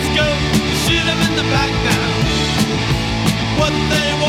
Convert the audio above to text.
Let's go, shoot in the back now. What they